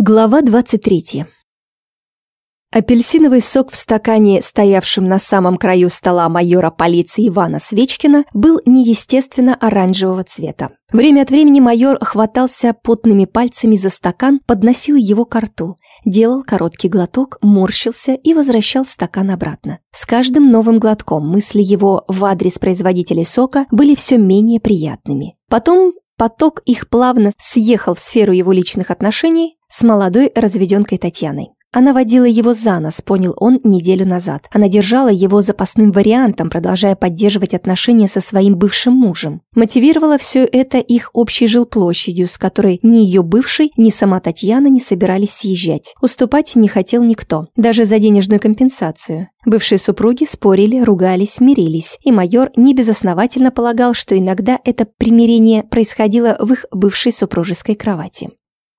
Глава 23. Апельсиновый сок в стакане, стоявшем на самом краю стола майора полиции Ивана Свечкина, был неестественно оранжевого цвета. Время от времени майор хватался потными пальцами за стакан, подносил его к рту, делал короткий глоток, морщился и возвращал стакан обратно. С каждым новым глотком мысли его в адрес производителей сока были все менее приятными. Потом Поток их плавно съехал в сферу его личных отношений с молодой разведенкой Татьяной. Она водила его за нос, понял он неделю назад. Она держала его запасным вариантом, продолжая поддерживать отношения со своим бывшим мужем. Мотивировала все это их общей жилплощадью, с которой ни ее бывший, ни сама Татьяна не собирались съезжать. Уступать не хотел никто, даже за денежную компенсацию. Бывшие супруги спорили, ругались, мирились, и майор небезосновательно полагал, что иногда это примирение происходило в их бывшей супружеской кровати.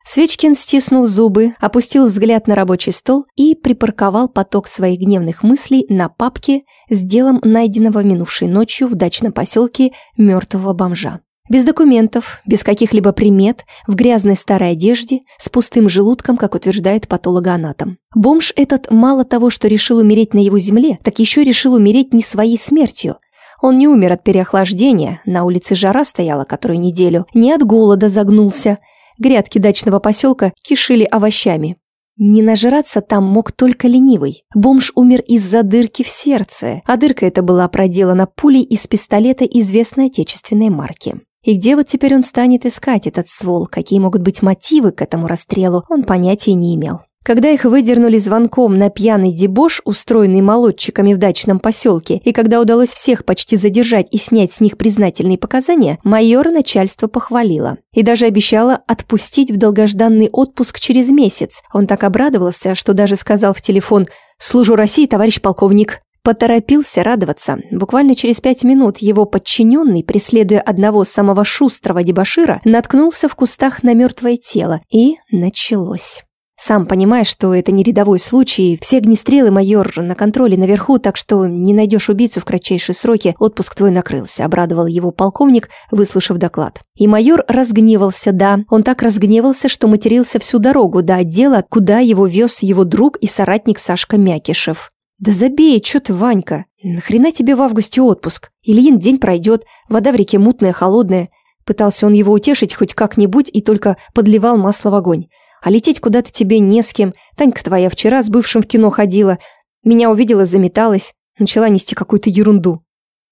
Свечкин стиснул зубы, опустил взгляд на рабочий стол и припарковал поток своих гневных мыслей на папке с делом найденного минувшей ночью в дачном поселке мертвого бомжа. Без документов, без каких-либо примет, в грязной старой одежде, с пустым желудком, как утверждает патологоанатом. Бомж этот мало того, что решил умереть на его земле, так еще решил умереть не своей смертью. Он не умер от переохлаждения, на улице жара стояла которую неделю, не от голода загнулся, Грядки дачного поселка кишили овощами. Не нажраться там мог только ленивый. Бомж умер из-за дырки в сердце, а дырка эта была проделана пулей из пистолета известной отечественной марки. И где вот теперь он станет искать этот ствол, какие могут быть мотивы к этому расстрелу, он понятия не имел. Когда их выдернули звонком на пьяный дебош, устроенный молодчиками в дачном поселке, и когда удалось всех почти задержать и снять с них признательные показания, майора начальство похвалило. И даже обещало отпустить в долгожданный отпуск через месяц. Он так обрадовался, что даже сказал в телефон «Служу России, товарищ полковник». Поторопился радоваться. Буквально через пять минут его подчиненный, преследуя одного самого шустрого дебошира, наткнулся в кустах на мертвое тело. И началось. Сам понимаешь, что это не рядовой случай, все огнестрелы майор на контроле наверху, так что не найдешь убийцу в кратчайшие сроки, отпуск твой накрылся», — обрадовал его полковник, выслушав доклад. И майор разгневался, да, он так разгневался, что матерился всю дорогу до отдела, куда его вез его друг и соратник Сашка Мякишев. «Да забей, чё ты, Ванька? Нахрена тебе в августе отпуск? Ильин день пройдет, вода в реке мутная, холодная». Пытался он его утешить хоть как-нибудь и только подливал масло в огонь. А лететь куда-то тебе не с кем. Танька твоя вчера с бывшим в кино ходила. Меня увидела, заметалась. Начала нести какую-то ерунду.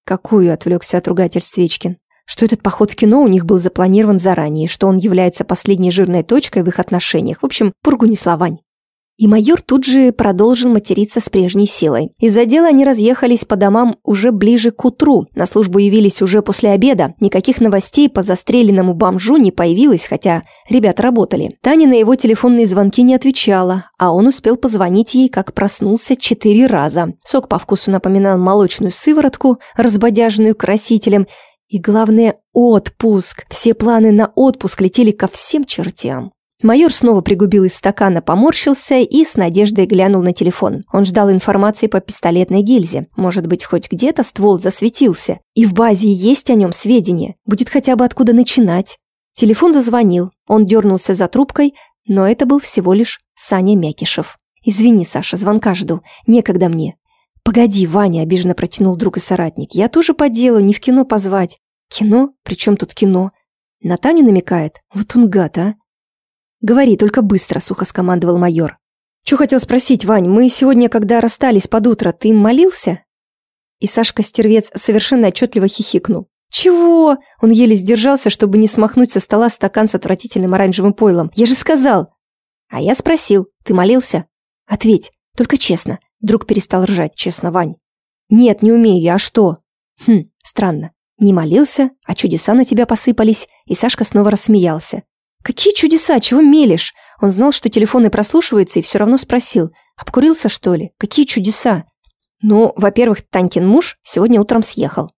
Какую, отвлекся от ругательств Свечкин. Что этот поход в кино у них был запланирован заранее, что он является последней жирной точкой в их отношениях. В общем, пургу не словань. И майор тут же продолжил материться с прежней силой. Из-за дела они разъехались по домам уже ближе к утру. На службу явились уже после обеда. Никаких новостей по застреленному бомжу не появилось, хотя ребята работали. Таня на его телефонные звонки не отвечала, а он успел позвонить ей, как проснулся четыре раза. Сок по вкусу напоминал молочную сыворотку, разбодяженную красителем, и главное – отпуск. Все планы на отпуск летели ко всем чертям. Майор снова пригубил из стакана, поморщился и с надеждой глянул на телефон. Он ждал информации по пистолетной гильзе. Может быть, хоть где-то ствол засветился. И в базе есть о нем сведения. Будет хотя бы откуда начинать. Телефон зазвонил. Он дернулся за трубкой, но это был всего лишь Саня Мякишев. «Извини, Саша, звонка жду. Некогда мне». «Погоди, Ваня», — обиженно протянул друг и соратник. «Я тоже по делу, не в кино позвать». «Кино? Причем тут кино?» «На Таню намекает? Вот он гад, а!» «Говори, только быстро», — сухо скомандовал майор. «Чё хотел спросить, Вань, мы сегодня, когда расстались под утро, ты молился?» И Сашка-стервец совершенно отчетливо хихикнул. «Чего?» Он еле сдержался, чтобы не смахнуть со стола стакан с отвратительным оранжевым пойлом. «Я же сказал!» «А я спросил, ты молился?» «Ответь, только честно». Друг перестал ржать, честно, Вань. «Нет, не умею я, а что?» «Хм, странно. Не молился, а чудеса на тебя посыпались». И Сашка снова рассмеялся. «Какие чудеса? Чего мелешь?» Он знал, что телефоны прослушиваются, и все равно спросил. «Обкурился, что ли? Какие чудеса?» «Ну, во-первых, Танькин муж сегодня утром съехал».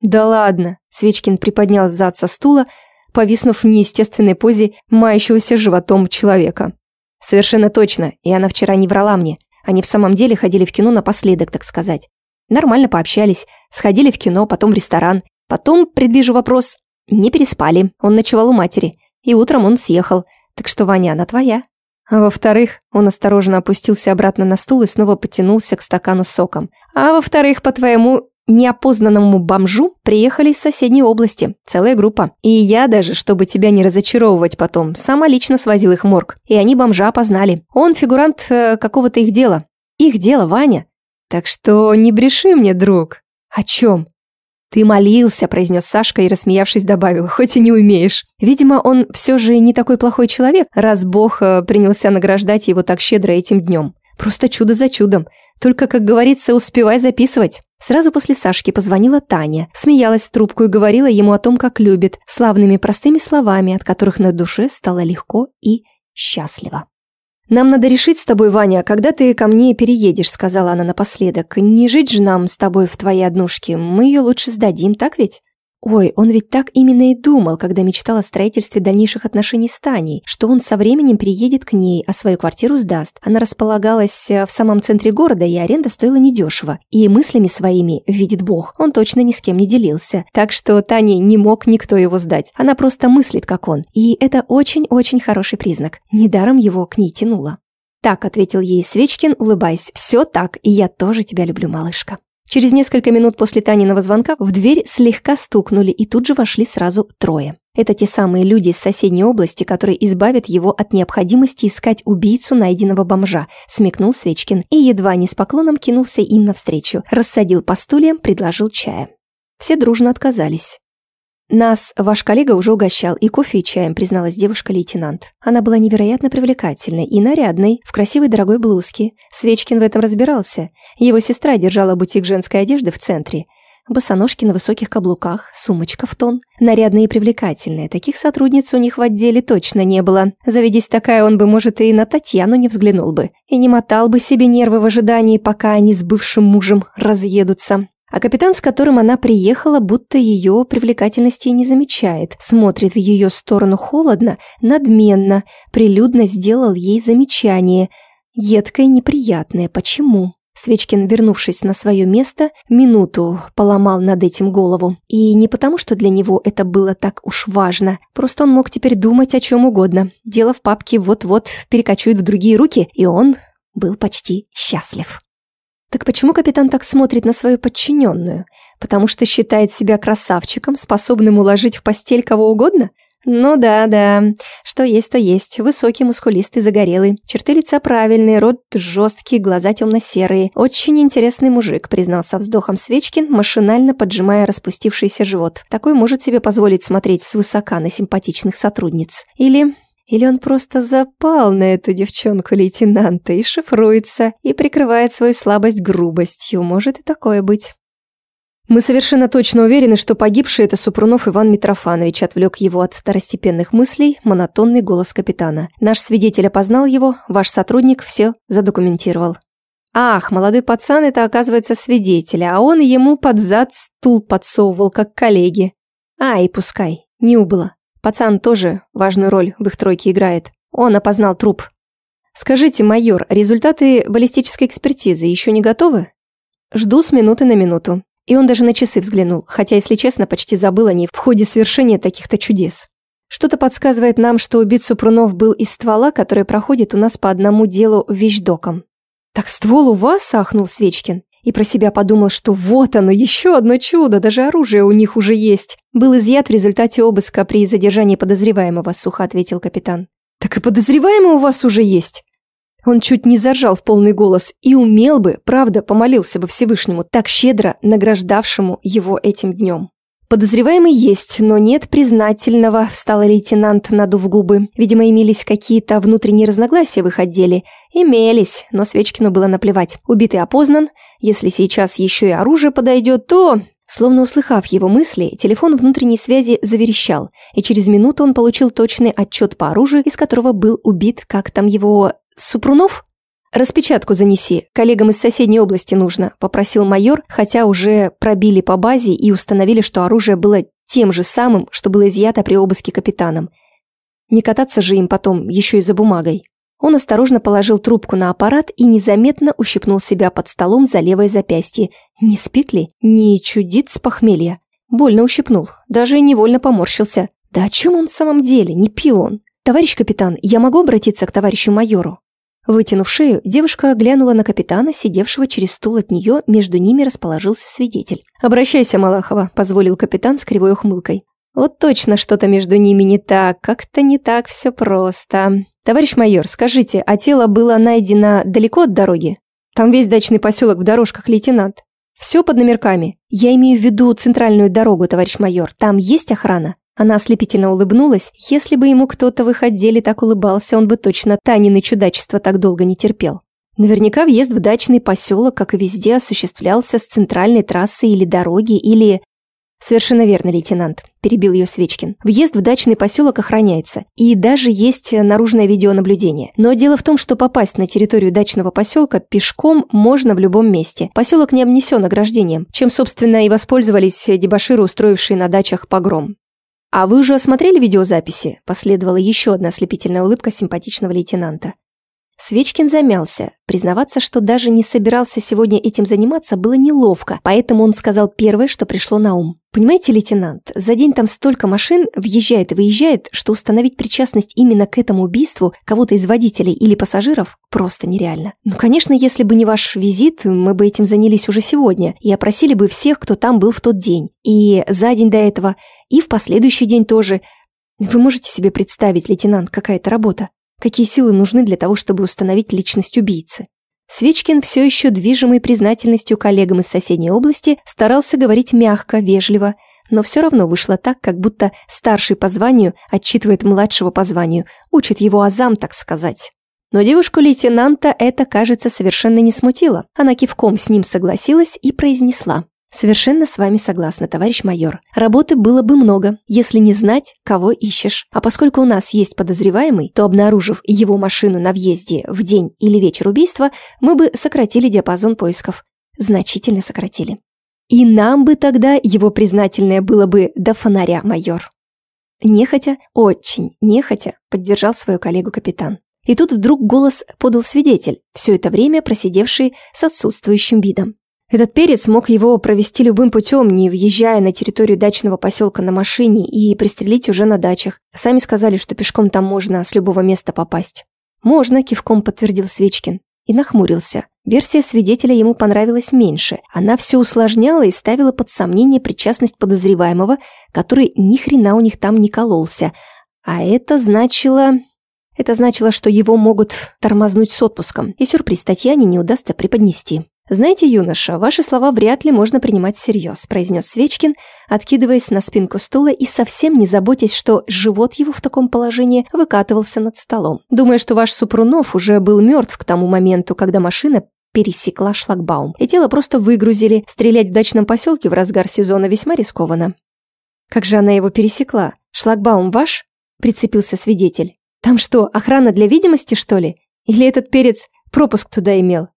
«Да ладно!» Свечкин приподнял зад со стула, повиснув в неестественной позе мающегося животом человека. «Совершенно точно, и она вчера не врала мне. Они в самом деле ходили в кино напоследок, так сказать. Нормально пообщались, сходили в кино, потом в ресторан. Потом, предвижу вопрос, не переспали, он ночевал у матери. И утром он съехал. Так что, Ваня, она твоя. А во-вторых, он осторожно опустился обратно на стул и снова потянулся к стакану соком. А во-вторых, по твоему неопознанному бомжу приехали из соседней области, целая группа. И я даже, чтобы тебя не разочаровывать потом, сама лично свозил их морг. И они бомжа опознали. Он фигурант э, какого-то их дела. Их дело, Ваня. Так что не бреши мне, друг. О чем? «Ты молился», – произнес Сашка и, рассмеявшись, добавил, «хоть и не умеешь». Видимо, он все же не такой плохой человек, раз Бог э, принялся награждать его так щедро этим днем. Просто чудо за чудом. Только, как говорится, успевай записывать. Сразу после Сашки позвонила Таня, смеялась в трубку и говорила ему о том, как любит, славными простыми словами, от которых на душе стало легко и счастливо. «Нам надо решить с тобой, Ваня, когда ты ко мне переедешь», — сказала она напоследок. «Не жить же нам с тобой в твоей однушке. Мы ее лучше сдадим, так ведь?» Ой, он ведь так именно и думал, когда мечтал о строительстве дальнейших отношений с Таней, что он со временем приедет к ней, а свою квартиру сдаст. Она располагалась э, в самом центре города, и аренда стоила недешево. И мыслями своими, видит Бог, он точно ни с кем не делился. Так что Тане не мог никто его сдать. Она просто мыслит, как он. И это очень-очень хороший признак. Недаром его к ней тянуло. «Так», — ответил ей Свечкин, улыбаясь, — «все так, и я тоже тебя люблю, малышка». Через несколько минут после Таниного звонка в дверь слегка стукнули, и тут же вошли сразу трое. Это те самые люди из соседней области, которые избавят его от необходимости искать убийцу найденного бомжа, смекнул Свечкин и едва не с поклоном кинулся им навстречу, рассадил по стульям, предложил чая. Все дружно отказались. «Нас ваш коллега уже угощал и кофе, и чаем», призналась девушка-лейтенант. Она была невероятно привлекательной и нарядной, в красивой дорогой блузке. Свечкин в этом разбирался. Его сестра держала бутик женской одежды в центре. Босоножки на высоких каблуках, сумочка в тон. Нарядные и привлекательные. Таких сотрудниц у них в отделе точно не было. Заведись такая, он бы, может, и на Татьяну не взглянул бы. И не мотал бы себе нервы в ожидании, пока они с бывшим мужем разъедутся. А капитан, с которым она приехала, будто ее привлекательности не замечает, смотрит в ее сторону холодно, надменно, прилюдно сделал ей замечание. Едкое неприятное. Почему? Свечкин, вернувшись на свое место, минуту поломал над этим голову. И не потому, что для него это было так уж важно. Просто он мог теперь думать о чем угодно. Дело в папке вот-вот перекочует в другие руки, и он был почти счастлив. Так почему капитан так смотрит на свою подчиненную? Потому что считает себя красавчиком, способным уложить в постель кого угодно? Ну да, да, что есть, то есть. Высокий, мускулистый, загорелый. Черты лица правильные, рот жесткий, глаза темно-серые. Очень интересный мужик, признал со вздохом Свечкин, машинально поджимая распустившийся живот. Такой может себе позволить смотреть свысока на симпатичных сотрудниц. Или или он просто запал на эту девчонку лейтенанта и шифруется, и прикрывает свою слабость грубостью. Может и такое быть. Мы совершенно точно уверены, что погибший это Супрунов Иван Митрофанович отвлек его от второстепенных мыслей монотонный голос капитана. Наш свидетель опознал его, ваш сотрудник все задокументировал. Ах, молодой пацан это оказывается свидетель, а он ему под зад стул подсовывал, как коллеги. А, и пускай, не убыло. Пацан тоже важную роль в их тройке играет. Он опознал труп. Скажите, майор, результаты баллистической экспертизы еще не готовы? Жду с минуты на минуту. И он даже на часы взглянул, хотя, если честно, почти забыл о ней в ходе свершения таких-то чудес. Что-то подсказывает нам, что убит Супрунов был из ствола, который проходит у нас по одному делу вещдоком. «Так ствол у вас?» – ахнул Свечкин и про себя подумал, что вот оно, еще одно чудо, даже оружие у них уже есть. Был изъят в результате обыска при задержании подозреваемого, сухо ответил капитан. Так и подозреваемый у вас уже есть. Он чуть не заржал в полный голос и умел бы, правда, помолился бы Всевышнему, так щедро награждавшему его этим днем. «Подозреваемый есть, но нет признательного», – встал лейтенант, надув губы. Видимо, имелись какие-то внутренние разногласия в их отделе. Имелись, но Свечкину было наплевать. Убитый опознан. Если сейчас еще и оружие подойдет, то... Словно услыхав его мысли, телефон внутренней связи заверещал, и через минуту он получил точный отчет по оружию, из которого был убит, как там его... Супрунов? «Распечатку занеси, коллегам из соседней области нужно», – попросил майор, хотя уже пробили по базе и установили, что оружие было тем же самым, что было изъято при обыске капитаном. Не кататься же им потом еще и за бумагой. Он осторожно положил трубку на аппарат и незаметно ущипнул себя под столом за левое запястье. Не спит ли? Не чудит с похмелья? Больно ущипнул, даже невольно поморщился. Да о чем он в самом деле? Не пил он. «Товарищ капитан, я могу обратиться к товарищу майору?» Вытянув шею, девушка глянула на капитана, сидевшего через стул от нее, между ними расположился свидетель. «Обращайся, Малахова», — позволил капитан с кривой ухмылкой. «Вот точно что-то между ними не так, как-то не так все просто. Товарищ майор, скажите, а тело было найдено далеко от дороги? Там весь дачный поселок в дорожках, лейтенант. Все под номерками. Я имею в виду центральную дорогу, товарищ майор. Там есть охрана?» Она ослепительно улыбнулась. Если бы ему кто-то в их отделе так улыбался, он бы точно Танины чудачества так долго не терпел. Наверняка въезд в дачный поселок, как и везде, осуществлялся с центральной трассы или дороги, или... «Совершенно верно, лейтенант», – перебил ее Свечкин. «Въезд в дачный поселок охраняется, и даже есть наружное видеонаблюдение. Но дело в том, что попасть на территорию дачного поселка пешком можно в любом месте. Поселок не обнесен ограждением, чем, собственно, и воспользовались дебоширы, устроившие на дачах погром. «А вы уже осмотрели видеозаписи?» – последовала еще одна ослепительная улыбка симпатичного лейтенанта. Свечкин замялся. Признаваться, что даже не собирался сегодня этим заниматься, было неловко, поэтому он сказал первое, что пришло на ум. «Понимаете, лейтенант, за день там столько машин въезжает и выезжает, что установить причастность именно к этому убийству кого-то из водителей или пассажиров просто нереально. Ну, конечно, если бы не ваш визит, мы бы этим занялись уже сегодня и опросили бы всех, кто там был в тот день. И за день до этого, и в последующий день тоже. Вы можете себе представить, лейтенант, какая это работа? Какие силы нужны для того, чтобы установить личность убийцы? Свечкин, все еще движимый признательностью коллегам из соседней области, старался говорить мягко, вежливо, но все равно вышло так, как будто старший по званию отчитывает младшего по званию, учит его азам, так сказать. Но девушку-лейтенанта это, кажется, совершенно не смутило. Она кивком с ним согласилась и произнесла. Совершенно с вами согласна, товарищ майор. Работы было бы много, если не знать, кого ищешь. А поскольку у нас есть подозреваемый, то обнаружив его машину на въезде в день или вечер убийства, мы бы сократили диапазон поисков. Значительно сократили. И нам бы тогда его признательное было бы до фонаря, майор. Нехотя, очень нехотя, поддержал свою коллегу капитан. И тут вдруг голос подал свидетель, все это время просидевший с отсутствующим видом. Этот перец мог его провести любым путем, не въезжая на территорию дачного поселка на машине и пристрелить уже на дачах. Сами сказали, что пешком там можно с любого места попасть. «Можно», – кивком подтвердил Свечкин. И нахмурился. Версия свидетеля ему понравилась меньше. Она все усложняла и ставила под сомнение причастность подозреваемого, который ни хрена у них там не кололся. А это значило... Это значило, что его могут тормознуть с отпуском, и сюрприз Татьяне не удастся преподнести. «Знаете, юноша, ваши слова вряд ли можно принимать всерьез», произнес Свечкин, откидываясь на спинку стула и совсем не заботясь, что живот его в таком положении выкатывался над столом. Думая, что ваш Супрунов уже был мертв к тому моменту, когда машина пересекла шлагбаум, и тело просто выгрузили, стрелять в дачном поселке в разгар сезона весьма рискованно. «Как же она его пересекла? Шлагбаум ваш?» – прицепился свидетель. «Там что, охрана для видимости, что ли? Или этот перец пропуск туда имел?»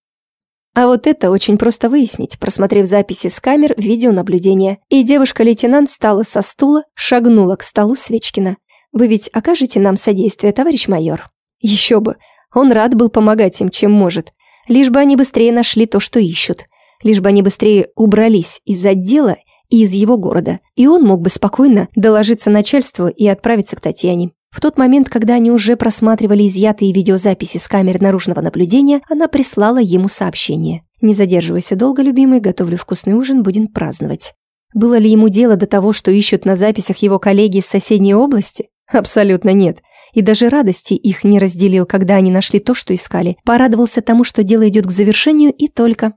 А вот это очень просто выяснить, просмотрев записи с камер видеонаблюдения. И девушка-лейтенант встала со стула, шагнула к столу Свечкина. «Вы ведь окажете нам содействие, товарищ майор?» «Еще бы! Он рад был помогать им, чем может. Лишь бы они быстрее нашли то, что ищут. Лишь бы они быстрее убрались из отдела и из его города. И он мог бы спокойно доложиться начальству и отправиться к Татьяне. В тот момент, когда они уже просматривали изъятые видеозаписи с камер наружного наблюдения, она прислала ему сообщение. «Не задерживайся долго, любимый, готовлю вкусный ужин, будем праздновать». Было ли ему дело до того, что ищут на записях его коллеги из соседней области? Абсолютно нет. И даже радости их не разделил, когда они нашли то, что искали. Порадовался тому, что дело идет к завершению, и только.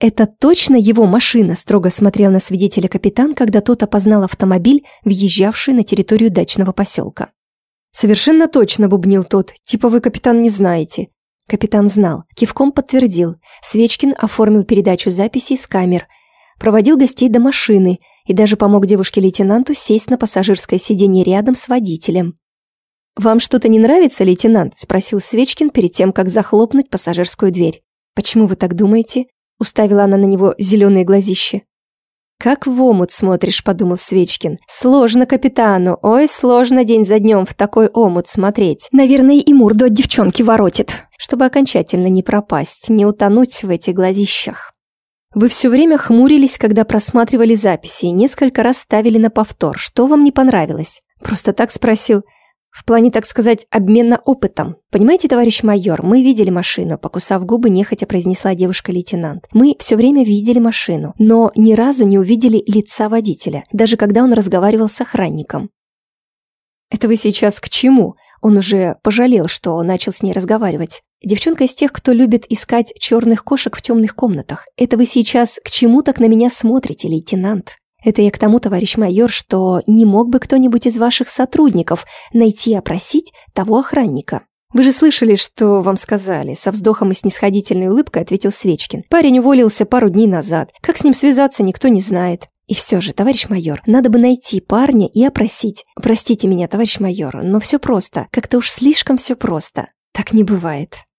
«Это точно его машина?» – строго смотрел на свидетеля капитан, когда тот опознал автомобиль, въезжавший на территорию дачного поселка. «Совершенно точно», — бубнил тот. «Типа вы, капитан, не знаете». Капитан знал. Кивком подтвердил. Свечкин оформил передачу записей с камер. Проводил гостей до машины и даже помог девушке-лейтенанту сесть на пассажирское сиденье рядом с водителем. «Вам что-то не нравится, лейтенант?» – спросил Свечкин перед тем, как захлопнуть пассажирскую дверь. «Почему вы так думаете?» – уставила она на него зеленые глазища. «Как в омут смотришь», — подумал Свечкин. «Сложно капитану, ой, сложно день за днем в такой омут смотреть. Наверное, и морду от девчонки воротит, чтобы окончательно не пропасть, не утонуть в этих глазищах». Вы все время хмурились, когда просматривали записи и несколько раз ставили на повтор. Что вам не понравилось? Просто так спросил. В плане, так сказать, обмена опытом. Понимаете, товарищ майор, мы видели машину, покусав губы, нехотя произнесла девушка-лейтенант. Мы все время видели машину, но ни разу не увидели лица водителя, даже когда он разговаривал с охранником. Это вы сейчас к чему? Он уже пожалел, что начал с ней разговаривать. Девчонка из тех, кто любит искать черных кошек в темных комнатах. Это вы сейчас к чему так на меня смотрите, лейтенант? Это я к тому, товарищ майор, что не мог бы кто-нибудь из ваших сотрудников найти и опросить того охранника. «Вы же слышали, что вам сказали?» Со вздохом и снисходительной улыбкой ответил Свечкин. «Парень уволился пару дней назад. Как с ним связаться, никто не знает». «И все же, товарищ майор, надо бы найти парня и опросить. Простите меня, товарищ майор, но все просто. Как-то уж слишком все просто. Так не бывает».